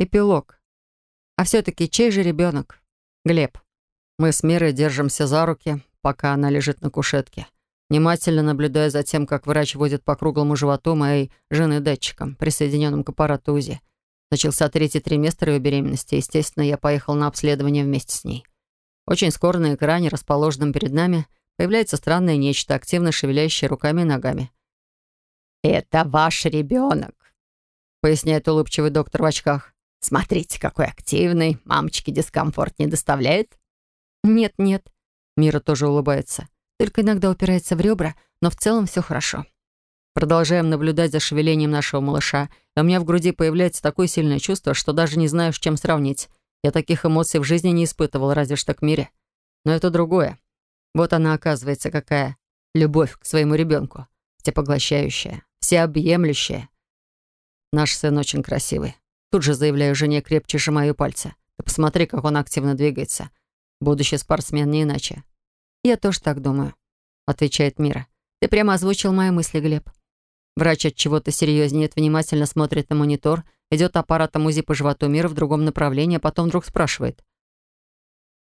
Эпилог. А все-таки чей же ребенок? Глеб. Мы с Мирой держимся за руки, пока она лежит на кушетке. Внимательно наблюдая за тем, как врач водит по круглому животу моей жены датчиком, присоединенным к аппарату УЗИ. Начался третий триместр ее беременности. Естественно, я поехал на обследование вместе с ней. Очень скоро на экране, расположенном перед нами, появляется странное нечто, активно шевелящее руками и ногами. «Это ваш ребенок», — поясняет улыбчивый доктор в очках. «Смотрите, какой активный. Мамочке дискомфорт не доставляет?» «Нет-нет», — Мира тоже улыбается. «Только иногда упирается в ребра, но в целом все хорошо». Продолжаем наблюдать за шевелением нашего малыша, и у меня в груди появляется такое сильное чувство, что даже не знаю, с чем сравнить. Я таких эмоций в жизни не испытывал, разве что к мире. Но это другое. Вот она, оказывается, какая любовь к своему ребенку. Всепоглощающая, всеобъемлющая. Наш сын очень красивый. Тут же заявляю жене, крепче сжимаю пальцы. Ты посмотри, как он активно двигается. Будущий спортсмен не иначе. Я тоже так думаю, отвечает Мира. Ты прямо озвучил мои мысли, Глеб. Врач от чего-то серьезнее, внимательно смотрит на монитор, идет аппаратом УЗИ по животу Мира в другом направлении, а потом вдруг спрашивает.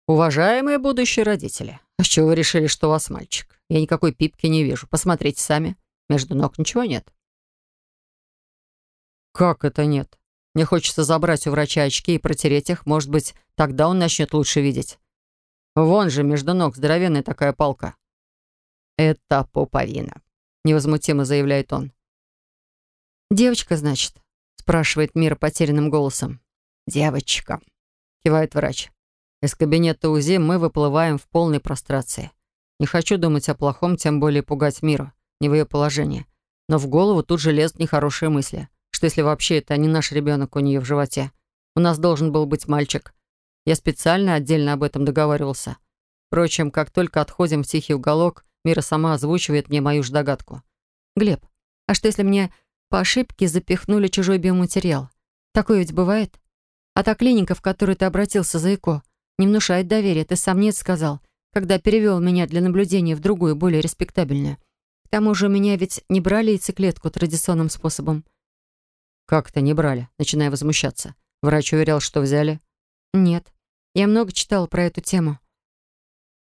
«Уважаемые будущие родители, а с чего вы решили, что у вас мальчик? Я никакой пипки не вижу. Посмотрите сами. Между ног ничего нет». «Как это нет? Мне хочется забрать у врача очки и протереть их. Может быть, тогда он начнет лучше видеть. Вон же между ног здоровенная такая палка». «Это пуповина», — невозмутимо заявляет он. «Девочка, значит?» — спрашивает Мира потерянным голосом. «Девочка», — кивает врач. Из кабинета УЗИ мы выплываем в полной прострации. Не хочу думать о плохом, тем более пугать миру, не в ее положении. Но в голову тут же лезут нехорошие мысли. Что если вообще это не наш ребенок у нее в животе? У нас должен был быть мальчик. Я специально отдельно об этом договаривался. Впрочем, как только отходим в тихий уголок, Мира сама озвучивает мне мою же догадку. «Глеб, а что если мне по ошибке запихнули чужой биоматериал? Такое ведь бывает? А та клиника, в которую ты обратился за ЭКО, не внушает доверия, ты сам нет сказал, когда перевел меня для наблюдения в другую, более респектабельную. К тому же меня ведь не брали яйцеклетку традиционным способом. «Как-то не брали», начиная возмущаться. Врач уверял, что взяли. «Нет. Я много читала про эту тему.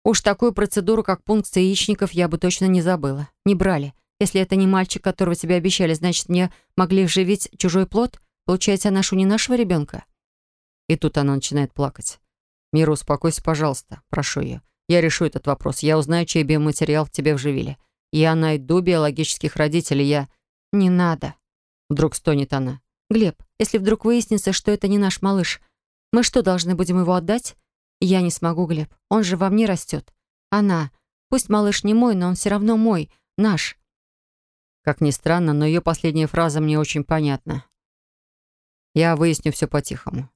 Уж такую процедуру, как пункция яичников, я бы точно не забыла. Не брали. Если это не мальчик, которого тебе обещали, значит, мне могли вживить чужой плод? Получается, я ношу не нашего ребенка?» И тут она начинает плакать. «Мира, успокойся, пожалуйста. Прошу ее. Я решу этот вопрос. Я узнаю, чей биоматериал в тебе вживили. Я найду биологических родителей. Я...» «Не надо». Вдруг стонет она. «Глеб, если вдруг выяснится, что это не наш малыш, мы что, должны будем его отдать?» «Я не смогу, Глеб. Он же во мне растет. Она. Пусть малыш не мой, но он все равно мой. Наш». Как ни странно, но ее последняя фраза мне очень понятна. «Я выясню все по-тихому.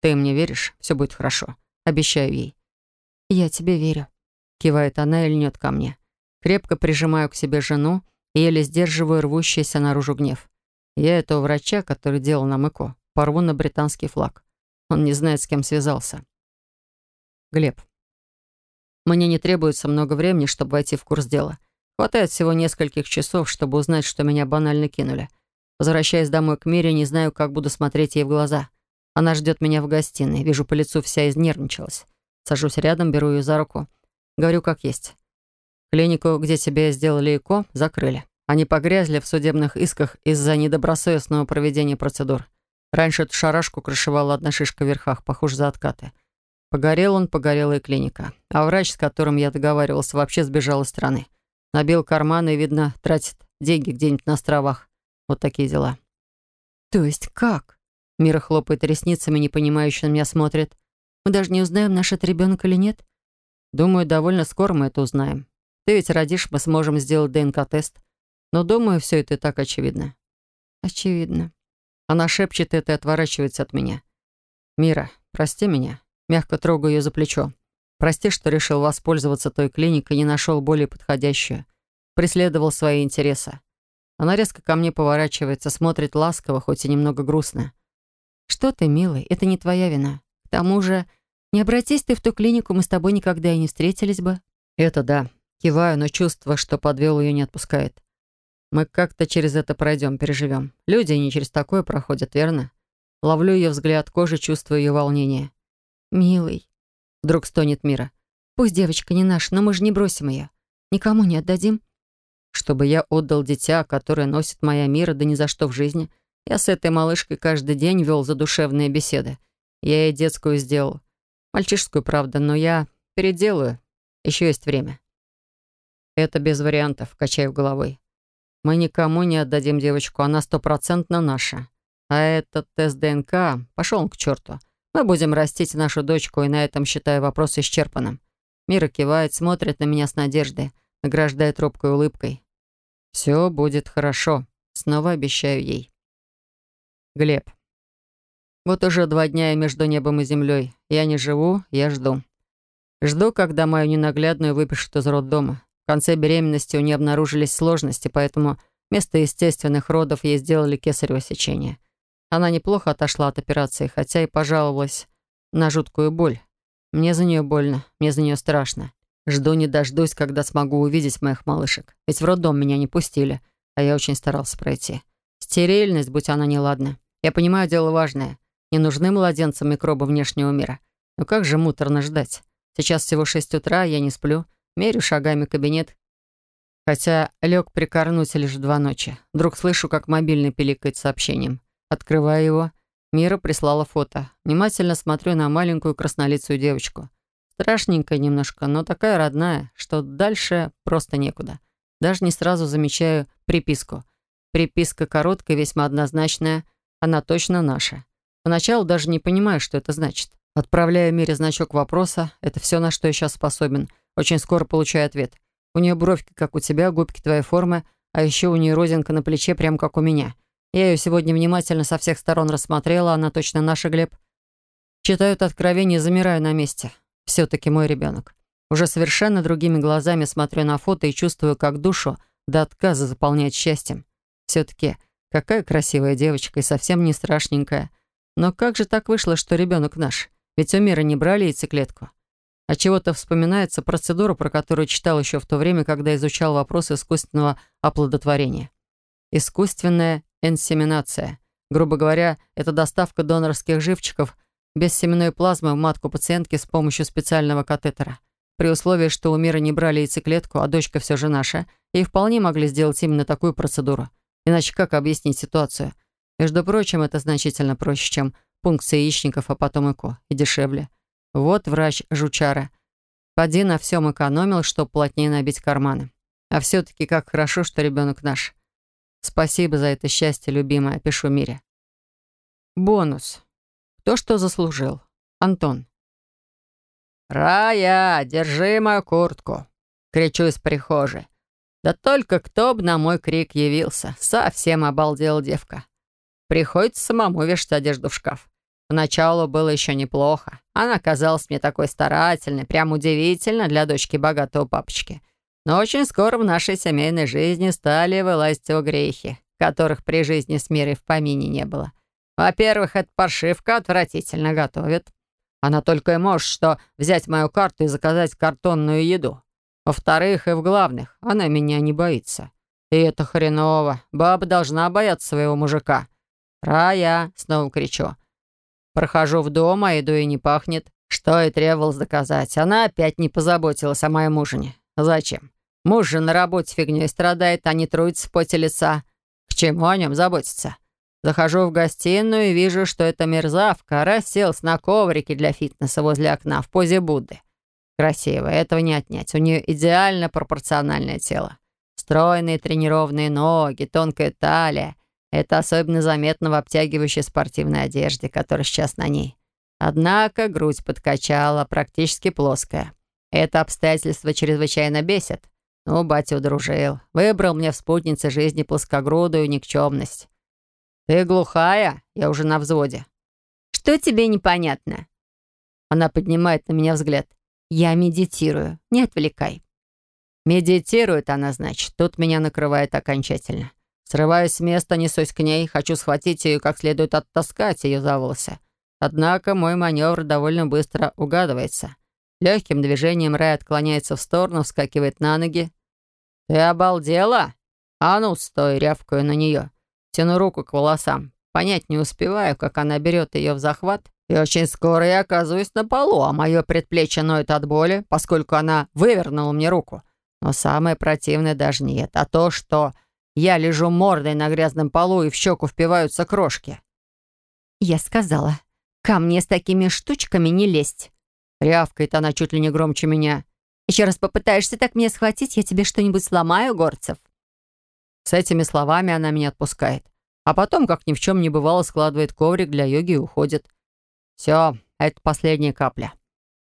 Ты мне веришь? Все будет хорошо. Обещаю ей. «Я тебе верю», — кивает она и льнет ко мне. Крепко прижимаю к себе жену и еле сдерживаю рвущийся наружу гнев. Я этого врача, который делал нам ЭКО, порву на британский флаг. Он не знает, с кем связался. Глеб. Мне не требуется много времени, чтобы войти в курс дела. Хватает всего нескольких часов, чтобы узнать, что меня банально кинули. Возвращаясь домой к Мире, не знаю, как буду смотреть ей в глаза. Она ждет меня в гостиной. Вижу по лицу, вся изнервничалась. Сажусь рядом, беру ее за руку. Говорю, как есть. Клинику, где тебе сделали ЭКО, закрыли. Они погрязли в судебных исках из-за недобросовестного проведения процедур. Раньше эту шарашку крышевала одна шишка в верхах, похоже, за откаты. Погорел он, погорела и клиника. А врач, с которым я договаривался, вообще сбежал из страны. Набил карманы и, видно, тратит деньги где-нибудь на островах. Вот такие дела. То есть как? Мира хлопает ресницами, непонимающе на меня смотрит. «Мы даже не узнаем, наш это ребенок или нет?» «Думаю, довольно скоро мы это узнаем. Ты ведь родишь, мы сможем сделать ДНК-тест. Но, думаю, все это и так очевидно». «Очевидно». Она шепчет это и отворачивается от меня. «Мира, прости меня». Мягко трогаю ее за плечо. «Прости, что решил воспользоваться той клиникой не нашел более подходящую. Преследовал свои интересы». Она резко ко мне поворачивается, смотрит ласково, хоть и немного грустно. «Что ты, милый, это не твоя вина. К тому же, не обратись ты в ту клинику, мы с тобой никогда и не встретились бы». «Это да. Киваю, но чувство, что подвел ее, не отпускает. Мы как-то через это пройдем, переживем. Люди не через такое проходят, верно? Ловлю ее взгляд кожи, чувствую ее волнение. «Милый», — вдруг стонет Мира. «Пусть девочка не наша, но мы же не бросим ее. Никому не отдадим». Чтобы я отдал дитя, которое носит моя Мира, да ни за что в жизни. Я с этой малышкой каждый день вел задушевные беседы. Я ей детскую сделал. Мальчишескую, правда, но я переделаю. Еще есть время. Это без вариантов, качаю головой. Мы никому не отдадим девочку, она стопроцентно наша. А этот тест ДНК, пошел он к черту. Мы будем растить нашу дочку, и на этом считаю вопрос исчерпанным. Мира кивает, смотрит на меня с надеждой, награждает робкой улыбкой. «Все будет хорошо», — снова обещаю ей. Глеб. Вот уже два дня я между небом и землей. Я не живу, я жду. Жду, когда мою ненаглядную выпишут из роддома. В конце беременности у нее обнаружились сложности, поэтому вместо естественных родов ей сделали кесарево сечение. Она неплохо отошла от операции, хотя и пожаловалась на жуткую боль. Мне за нее больно, мне за нее страшно. Жду не дождусь, когда смогу увидеть моих малышек. Ведь в роддом меня не пустили, а я очень старался пройти. Стерильность, будь она неладна. Я понимаю, дело важное. Не нужны младенцам микробы внешнего мира. Но как же муторно ждать? Сейчас всего шесть утра, я не сплю. Мерю шагами кабинет. Хотя лег прикорнуть лишь два ночи. Вдруг слышу, как мобильный пиликает сообщением. Открываю его. Мира прислала фото. Внимательно смотрю на маленькую краснолицую девочку. Страшненькая немножко, но такая родная, что дальше просто некуда. Даже не сразу замечаю приписку. Приписка короткая, весьма однозначная. Она точно наша. Поначалу даже не понимаю, что это значит. Отправляю Мире значок вопроса. Это все, на что я сейчас способен. Очень скоро получаю ответ. У нее бровки, как у тебя, губки твоей формы, а еще у нее розинка на плече, прям как у меня. Я ее сегодня внимательно со всех сторон рассмотрела, она точно наша, Глеб. Читаю откровение и замираю на месте. Все-таки мой ребенок. Уже совершенно другими глазами смотрю на фото и чувствую, как душу до отказа заполняет счастьем. Все-таки какая красивая девочка и совсем не страшненькая. Но как же так вышло, что ребенок наш? Ведь у Мира не брали яйцеклетку. А чего-то вспоминается процедура, про которую читал еще в то время, когда изучал вопрос искусственного оплодотворения. Искусственная инсеминация. Грубо говоря, это доставка донорских живчиков без семенной плазмы в матку пациентки с помощью специального катетера. При условии, что у Мира не брали яйцеклетку, а дочка все же наша, и вполне могли сделать именно такую процедуру. Иначе как объяснить ситуацию? Между прочим, это значительно проще, чем пункция яичников, а потом ЭКО, и дешевле. Вот врач жучара. Поди на всем экономил, чтоб плотнее набить карманы. А все-таки как хорошо, что ребенок наш. Спасибо за это счастье, любимая, пишу Мире. Бонус. То, что заслужил. Антон. «Рая, держи мою куртку!» — кричу из прихожей. Да только кто б на мой крик явился. Совсем обалдела девка. Приходится самому вешать одежду в шкаф. Поначалу было еще неплохо. Она казалась мне такой старательной, прям удивительно для дочки богатого папочки. Но очень скоро в нашей семейной жизни стали вылазить его грехи, которых при жизни с мирой в помине не было. Во-первых, эта паршивка отвратительно готовит. Она только и может что взять мою карту и заказать картонную еду. Во-вторых, и в главных, она меня не боится. И это хреново. Баба должна бояться своего мужика. «Рая!» — снова кричу. Прохожу в дом, а еду и не пахнет. Что и требовалось доказать. Она опять не позаботилась о моем ужине. Зачем? Муж же на работе фигней страдает, а не труется в поте лица. К чему о нем заботиться? Захожу в гостиную и вижу, что эта мерзавка расселась на коврике для фитнеса возле окна в позе Будды. Красиво, этого не отнять. У нее идеально пропорциональное тело. Стройные тренированные ноги, тонкая талия — это особенно заметно в обтягивающей спортивной одежде, которая сейчас на ней. Однако грудь подкачала, практически плоская. Это обстоятельство чрезвычайно бесит. Ну, батя удружил. Выбрал мне в спутнице жизни плоскогрудую никчемность. «Ты глухая?» Я уже на взводе. «Что тебе непонятно?» Она поднимает на меня взгляд. «Я медитирую. Не отвлекай». Медитирует она, значит. Тут меня накрывает окончательно. Срываюсь с места, несусь к ней, хочу схватить ее и как следует оттаскать ее за волосы. Однако мой маневр довольно быстро угадывается. Легким движением Рай отклоняется в сторону, вскакивает на ноги. «Ты обалдела? А ну, стой!» — рявкаю на нее. Тяну руку к волосам. понять не успеваю, как она берет ее в захват, и очень скоро я оказываюсь на полу, а мое предплечье ноет от боли, поскольку она вывернула мне руку. Но самое противное даже не это, а то, что я лежу мордой на грязном полу и в щеку впиваются крошки. Я сказала, ко мне с такими штучками не лезть. Рявкает она чуть ли не громче меня. Еще раз попытаешься так меня схватить, я тебе что-нибудь сломаю, Горцев. С этими словами она меня отпускает. А потом, как ни в чем не бывало, складывает коврик для йоги и уходит. Все, это последняя капля.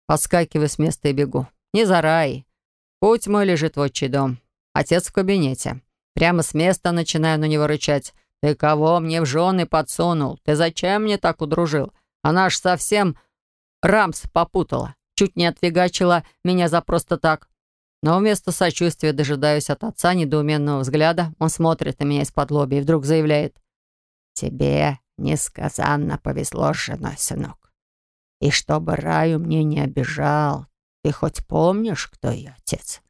Подскакиваю с места и бегу. Не за рай. Путь мой лежит в отчий дом. Отец в кабинете. Прямо с места начинаю на него рычать. «Ты кого мне в жены подсунул? Ты зачем мне так удружил? Она ж совсем рамс попутала. Чуть не отфигачила меня за просто так. Но вместо сочувствия дожидаюсь от отца недоуменного взгляда. Он смотрит на меня из-под лоби и вдруг заявляет. «Тебе несказанно повезло с женой, сынок. И чтобы Раю мне не обижал, ты хоть помнишь, кто ее отец?»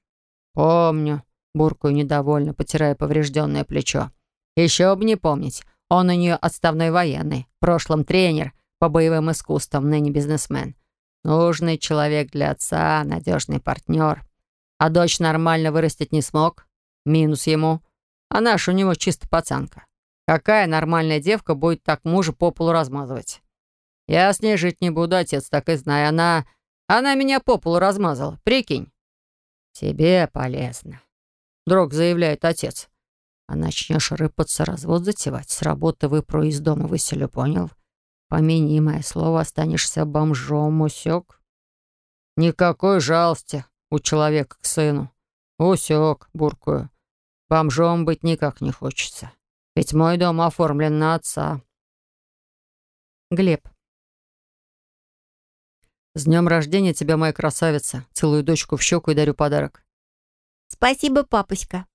«Помню», — буркую недовольно, потирая поврежденное плечо. «Еще бы не помнить. Он у нее отставной военный, в прошлом тренер по боевым искусствам, ныне бизнесмен. Нужный человек для отца, надежный партнер. А дочь нормально вырастить не смог. Минус ему. А наш у него чисто пацанка. Какая нормальная девка будет так мужа по полу размазывать? Я с ней жить не буду, отец, так и знай. Она... Она меня по полу размазала. Прикинь. Тебе полезно. Вдруг заявляет отец. А начнешь рыпаться, развод затевать. С работы выпру из дома выселю, понял? Помяни мое слово, останешься бомжом, усек. Никакой жалости у человека к сыну. Усек, буркую. Бомжом быть никак не хочется. Ведь мой дом оформлен на отца. Глеб. С днем рождения тебя, моя красавица. Целую дочку в щеку и дарю подарок. Спасибо, папочка.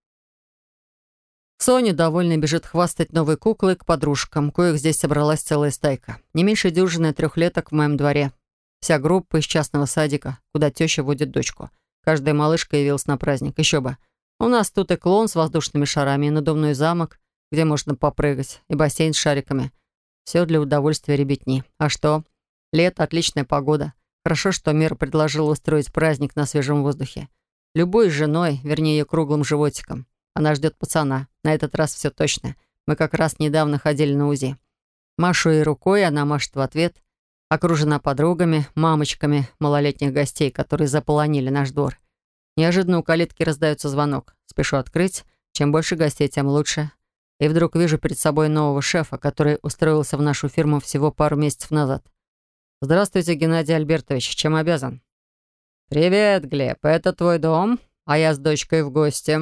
Соня довольно бежит хвастать новой куклой к подружкам, коих здесь собралась целая стайка. Не меньше дюжины трехлеток в моем дворе. Вся группа из частного садика, куда теща водит дочку. Каждая малышка явилась на праздник. Еще бы. У нас тут и клон с воздушными шарами, и надувной замок, где можно попрыгать, и бассейн с шариками. Все для удовольствия ребятни. А что? Лето, отличная погода. Хорошо, что Мира предложила устроить праздник на свежем воздухе. Любой женой, вернее, ее круглым животиком. Она ждет пацана. На этот раз все точно. Мы как раз недавно ходили на УЗИ. Машу ей рукой, она машет в ответ. Окружена подругами, мамочками малолетних гостей, которые заполонили наш двор. Неожиданно у калитки раздается звонок. Спешу открыть. Чем больше гостей, тем лучше. И вдруг вижу перед собой нового шефа, который устроился в нашу фирму всего пару месяцев назад. «Здравствуйте, Геннадий Альбертович. Чем обязан?» «Привет, Глеб. Это твой дом, а я с дочкой в гости».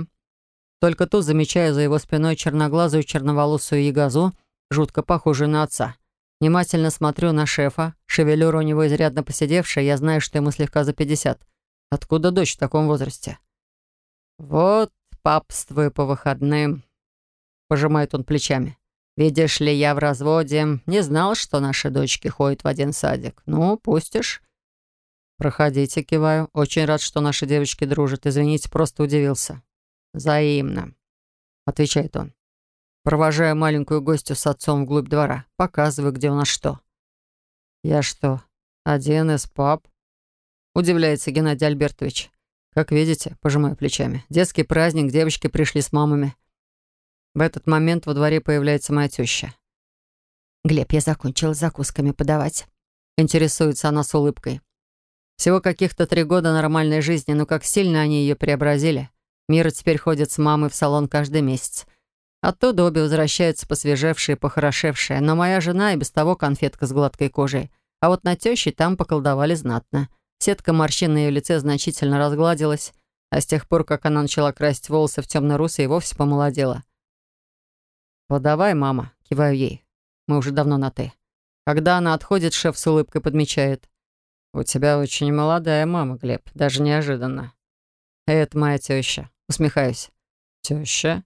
Только тут замечаю за его спиной черноглазую черноволосую ягозу, жутко похожую на отца. Внимательно смотрю на шефа. Шевелюра у него изрядно посидевшая, я знаю, что ему слегка за пятьдесят. Откуда дочь в таком возрасте? «Вот папствую по выходным», — пожимает он плечами. «Видишь ли, я в разводе. Не знал, что наши дочки ходят в один садик. Ну, пустишь?» «Проходите», — киваю. «Очень рад, что наши девочки дружат. Извините, просто удивился». «Взаимно», — отвечает он. Провожаю маленькую гостью с отцом вглубь двора. Показываю, где у нас что. «Я что, один из пап?» Удивляется Геннадий Альбертович. «Как видите, пожимаю плечами. Детский праздник, девочки пришли с мамами». В этот момент во дворе появляется моя теща. «Глеб, я закончила закусками подавать». Интересуется она с улыбкой. Всего каких-то три года нормальной жизни, но как сильно они ее преобразили. Мира теперь ходит с мамой в салон каждый месяц. Оттуда обе возвращаются посвежевшие, похорошевшие, но моя жена и без того конфетка с гладкой кожей. А вот на тёще там поколдовали знатно. Сетка морщин на ее лице значительно разгладилась, а с тех пор, как она начала красить волосы в темно-русый, и вовсе помолодела. «Подавай, мама», — киваю ей. Мы уже давно на «ты». Когда она отходит, шеф с улыбкой подмечает. «У тебя очень молодая мама, Глеб, даже неожиданно». «Это моя теща. Усмехаюсь. «Теща?»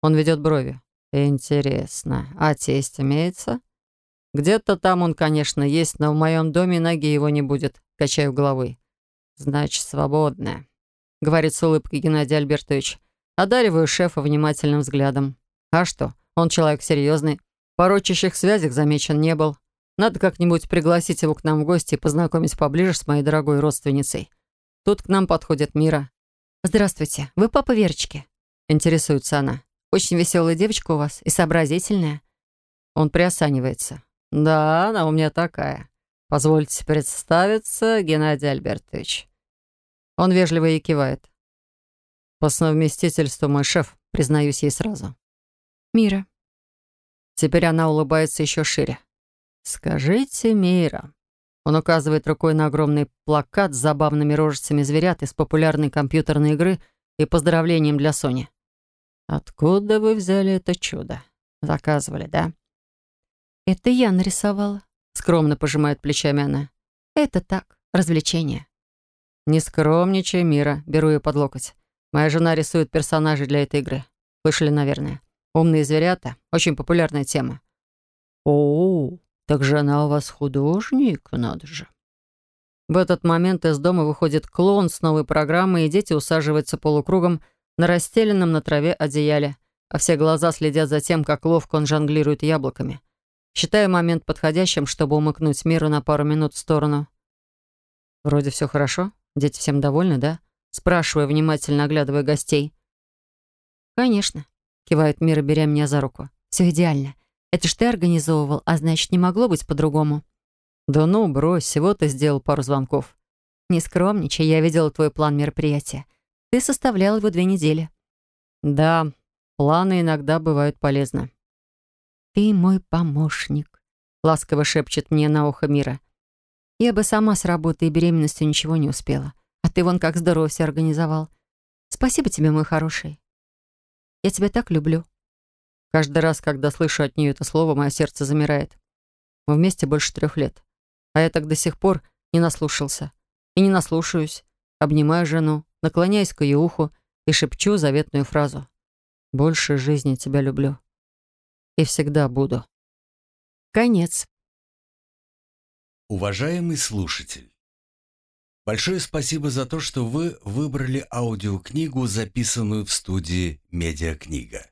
Он ведет брови. «Интересно. А тесть имеется?» «Где-то там он, конечно, есть, но в моем доме ноги его не будет», — качаю головой. «Значит, свободная», — говорит с улыбкой Геннадий Альбертович. Одариваю шефа внимательным взглядом. «А что? Он человек серьезный. порочащих связях замечен не был. Надо как-нибудь пригласить его к нам в гости и познакомить поближе с моей дорогой родственницей. Тут к нам подходит Мира. «Здравствуйте. Вы папа Верочки?» Интересуется она. «Очень веселая девочка у вас и сообразительная». Он приосанивается. «Да, она у меня такая. Позвольте представиться, Геннадий Альбертович». Он вежливо ей кивает. По совместительству мой шеф, признаюсь ей сразу. «Мира». Теперь она улыбается еще шире. «Скажите, Мира». Он указывает рукой на огромный плакат с забавными рожицами зверят из популярной компьютерной игры и поздравлением для Сони. «Откуда вы взяли это чудо? Заказывали, да?» «Это я нарисовала», — скромно пожимает плечами она. «Это так, развлечение». «Не скромничай, Мира», — беру ее под локоть. «Моя жена рисует персонажей для этой игры. Слышали, наверное. Умные зверята — очень популярная тема». «О, так жена у вас художник, надо же». В этот момент из дома выходит клоун с новой программой, и дети усаживаются полукругом на расстеленном на траве одеяле, а все глаза следят за тем, как ловко он жонглирует яблоками. Считаю момент подходящим, чтобы умыкнуть миру на пару минут в сторону. Вроде все хорошо. Дети всем довольны, да? Спрашиваю, внимательно оглядывая гостей. «Конечно», — кивает Мира, беря меня за руку. «Все идеально. Это ж ты организовывал, а значит, не могло быть по-другому». «Да ну, брось, всего ты сделал пару звонков». «Не скромничай, я видела твой план мероприятия. Ты составлял его две недели». «Да, планы иногда бывают полезны». «Ты мой помощник», — ласково шепчет мне на ухо Мира. «Я бы сама с работой и беременностью ничего не успела. А ты вон как здорово все организовал. Спасибо тебе, мой хороший. Я тебя так люблю». Каждый раз, когда слышу от нее это слово, мое сердце замирает. Мы вместе больше трех лет. А я так до сих пор не наслушался. И не наслушаюсь. Обнимаю жену, наклоняюсь к ее уху и шепчу заветную фразу. «Больше жизни тебя люблю» и всегда буду. Конец. Уважаемый слушатель, большое спасибо за то, что вы выбрали аудиокнигу, записанную в студии «Медиакнига».